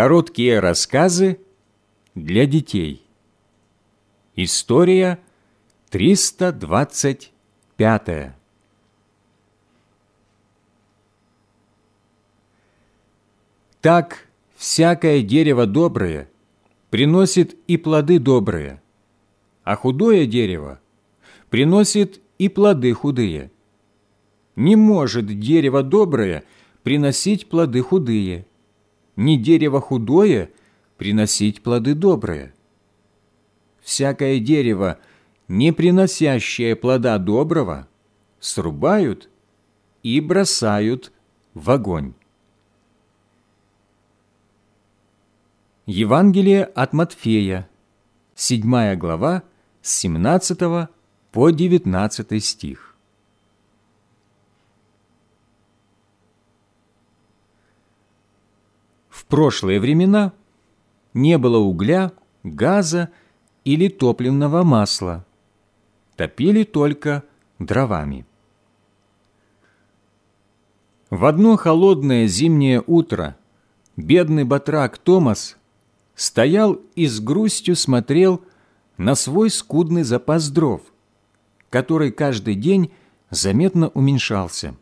Короткие рассказы для детей. История 325. Так всякое дерево доброе приносит и плоды добрые, а худое дерево приносит и плоды худые. Не может дерево доброе приносить плоды худые, ни дерево худое приносить плоды добрые. Всякое дерево, не приносящее плода доброго, срубают и бросают в огонь. Евангелие от Матфея, 7 глава, с 17 по 19 стих. Прошлые времена не было угля, газа или топливного масла. Топили только дровами. В одно холодное зимнее утро бедный батрак Томас стоял и с грустью смотрел на свой скудный запас дров, который каждый день заметно уменьшался.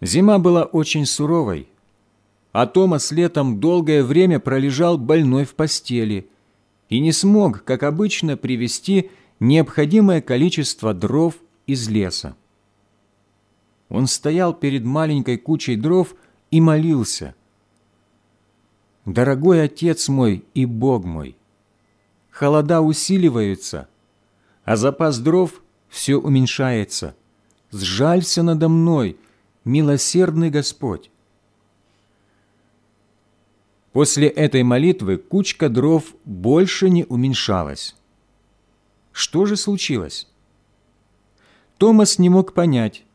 Зима была очень суровой, а Томас летом долгое время пролежал больной в постели и не смог, как обычно, привезти необходимое количество дров из леса. Он стоял перед маленькой кучей дров и молился – «Дорогой Отец мой и Бог мой, холода усиливаются, а запас дров все уменьшается. Сжалься надо мной, милосердный Господь». После этой молитвы кучка дров больше не уменьшалась. Что же случилось? Томас не мог понять,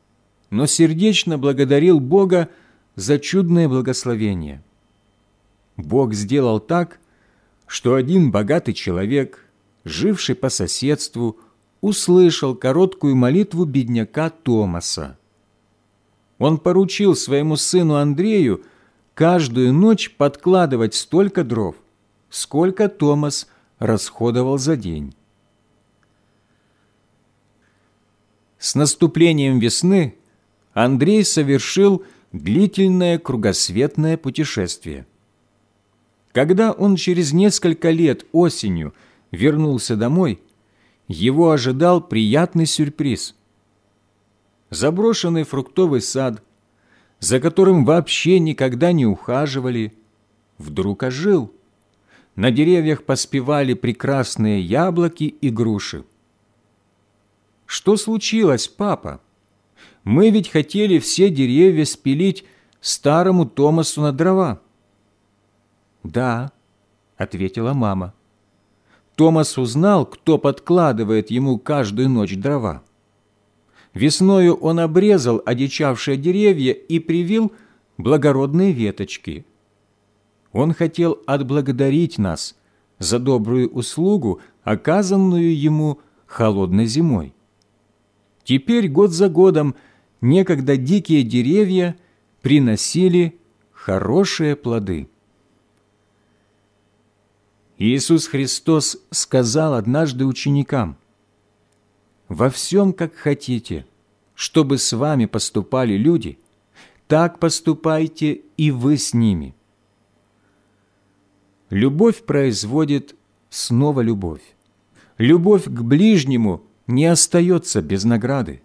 но сердечно благодарил Бога за чудное благословение – Бог сделал так, что один богатый человек, живший по соседству, услышал короткую молитву бедняка Томаса. Он поручил своему сыну Андрею каждую ночь подкладывать столько дров, сколько Томас расходовал за день. С наступлением весны Андрей совершил длительное кругосветное путешествие. Когда он через несколько лет осенью вернулся домой, его ожидал приятный сюрприз. Заброшенный фруктовый сад, за которым вообще никогда не ухаживали, вдруг ожил. На деревьях поспевали прекрасные яблоки и груши. «Что случилось, папа? Мы ведь хотели все деревья спилить старому Томасу на дрова». «Да», — ответила мама. Томас узнал, кто подкладывает ему каждую ночь дрова. Весною он обрезал одичавшие деревья и привил благородные веточки. Он хотел отблагодарить нас за добрую услугу, оказанную ему холодной зимой. Теперь год за годом некогда дикие деревья приносили хорошие плоды. Иисус Христос сказал однажды ученикам, «Во всем, как хотите, чтобы с вами поступали люди, так поступайте и вы с ними». Любовь производит снова любовь. Любовь к ближнему не остается без награды.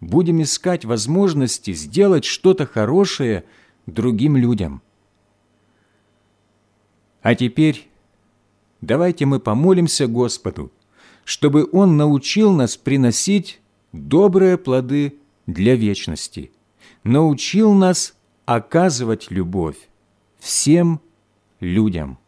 Будем искать возможности сделать что-то хорошее другим людям – а теперь давайте мы помолимся Господу, чтобы Он научил нас приносить добрые плоды для вечности, научил нас оказывать любовь всем людям.